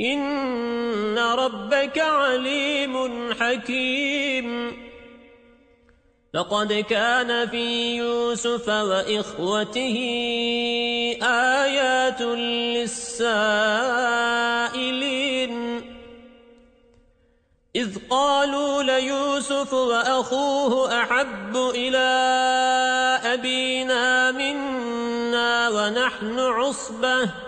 إن ربك عليم حكيم. لقد كان في يوسف وإخوته آيات للسائلين. إذ قالوا ليوسف وأخوه أحب إلى أبينا منا ونحن عصبة.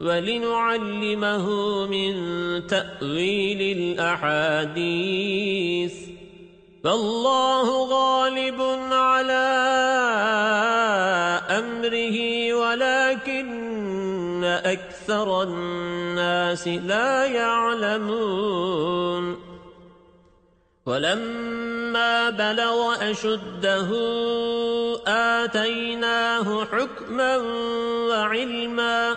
ولنعلمه من تأويل الأحاديث. فالله غالب على أمره ولكن أكثر الناس لا يعلمون. ولما بلغ أشده آتيناه حكما وعلما.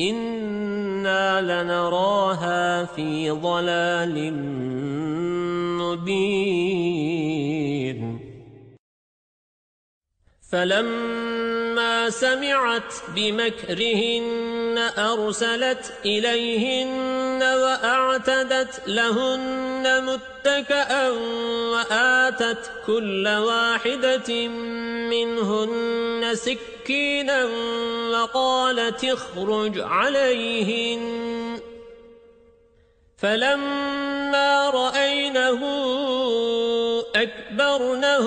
إنا لنراها في ضلال مبين فلما سمعت بمكرهن أرسلت إليهن وأعتدت لهن متكأا وآتت كل واحدة منهن سكينا وقالت اخرج عليهن. فلما رأينه أكبرنه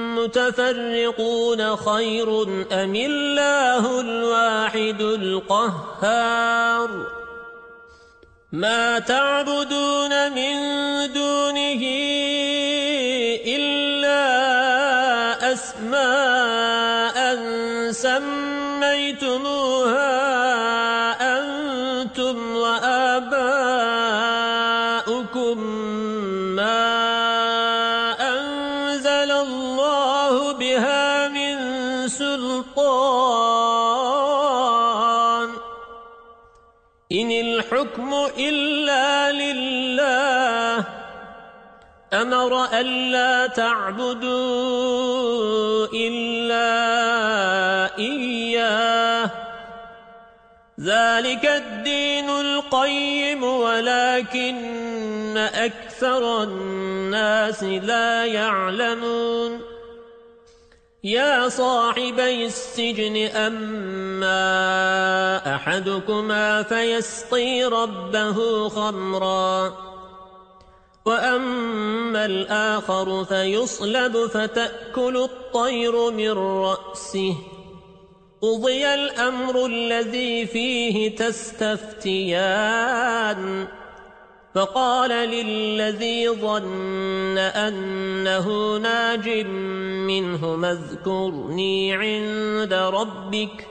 متفرقون خير أم الله الواحد القهار؟ ما تعبدون من دونه ألا تعبدوا إلا إياه. ذلك الدين القيم ولكن أكثر الناس لا يعلمون. يا صاحبي السجن أما أحدكما فيسقي ربه خمرا. وأما الآخر فيصلب فتأكل الطير من رأسه قضي الأمر الذي فيه تستفتيان فقال للذي ظن أنه ناج منه اذكرني عند ربك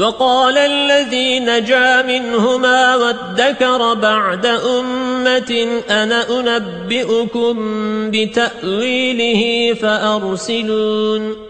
وقال الذي نجا منهما وادكر بعد أمة أنا أنبئكم بتأويله فأرسلون.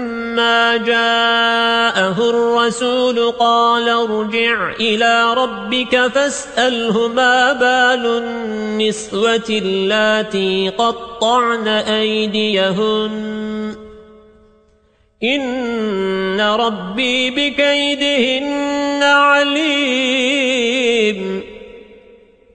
فلما جاءه الرسول قال ارجع إلى ربك فاسأله ما بال النسوة التي قطعن أيديهن. إن ربي بكيدهن عليم.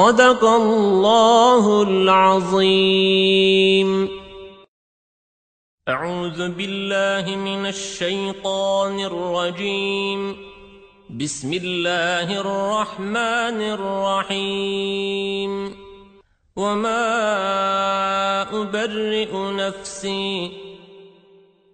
صدق الله العظيم. أعوذ بالله من الشيطان الرجيم. بسم الله الرحمن الرحيم. وما أبرئ نفسي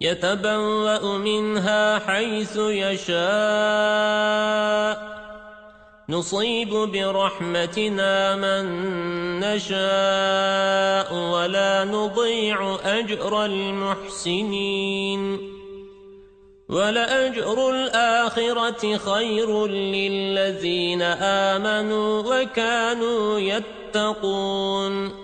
يتبوأ منها حيث يشاء. نصيب برحمتنا من نشاء ولا نضيع أجر المحسنين. ولأجر الآخرة خير للذين آمنوا وكانوا يتقون.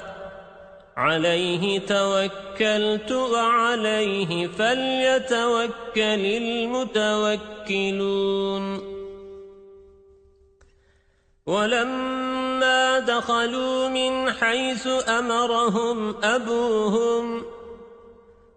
عليه توكلت وعليه فليتوكل المتوكلون. ولما دخلوا من حيث أمرهم أبوهم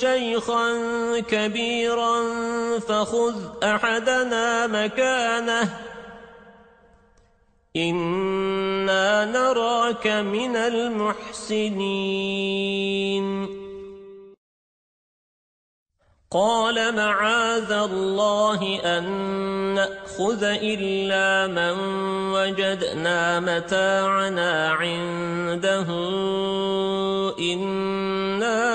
شيخا كبيرا فخذ أحدنا مكانه. إنا نراك من المحسنين. قال معاذ الله أن نأخذ إلا من وجدنا متاعنا عنده. إنا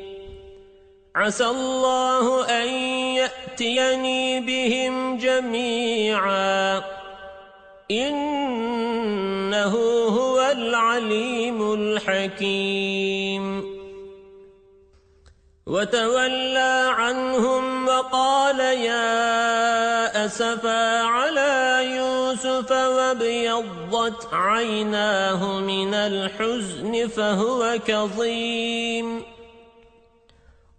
عسى الله أن يأتيني بهم جميعا. إنه هو العليم الحكيم. وتولى عنهم وقال يا أسفا على يوسف وابيضت عيناه من الحزن فهو كظيم.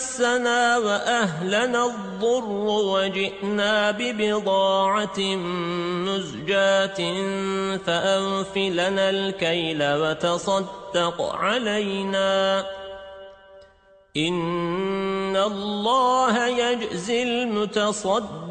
مسنا وأهلنا الضر وجئنا ببضاعة مزجاة فأنفلنا الكيل وتصدق علينا. إن الله يجزي المتصدقين.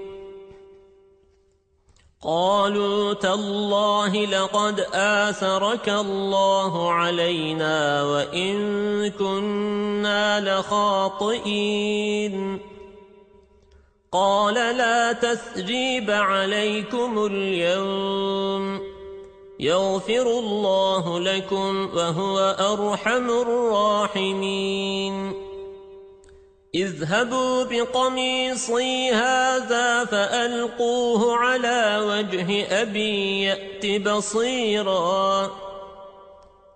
قالوا تالله لقد آثرك الله علينا وإن كنا لخاطئين. قال لا تثريب عليكم اليوم. يغفر الله لكم وهو أرحم الراحمين. اذهبوا بقميصي هذا فألقوه على وجه أبي يأت بصيرا.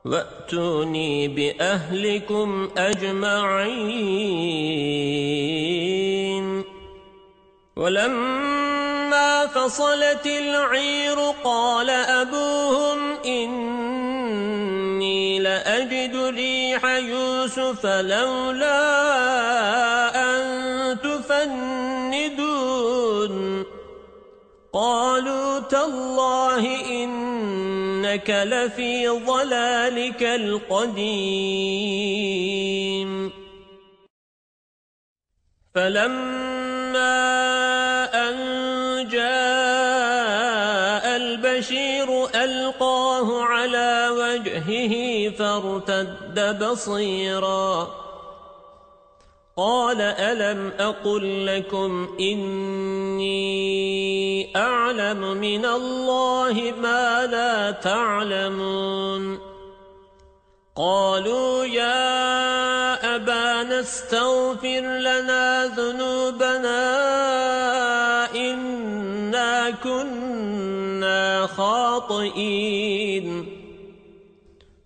وأتوني بأهلكم أجمعين. ولما فصلت العير قال أبوهم إني لأجد ريح يوسف لولا أن تفندون. قالوا تالله إنك لفي ضلالك القديم. فلما أن جاء البشير ألقاه على وجهه فارتد بصيرا قال ألم أقل لكم إني أعلم من الله ما لا تعلمون قالوا يا أبانا استغفر لنا ذنوبنا إنا كنا خاطئين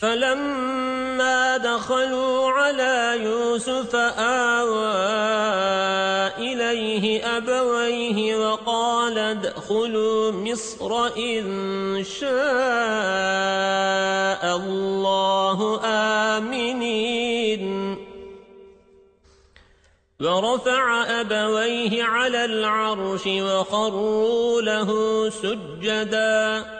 فلما دخلوا على يوسف آوى إليه أبويه وقال ادخلوا مصر إن شاء الله آمنين. ورفع أبويه على العرش وخروا له سجداً.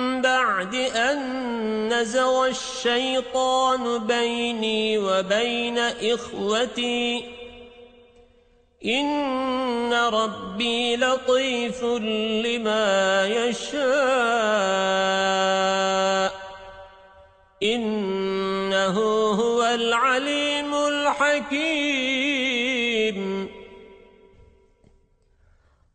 بعد أن نزغ الشيطان بيني وبين إخوتي. إن ربي لطيف لما يشاء. إنه هو العليم الحكيم.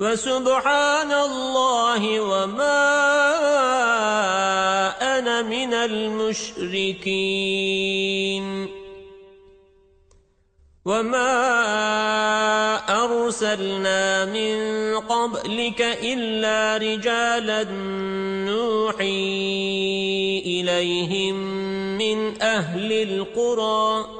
وسبحان الله وما أنا من المشركين. وما أرسلنا من قبلك إلا رجالا نوحي إليهم من أهل القرى.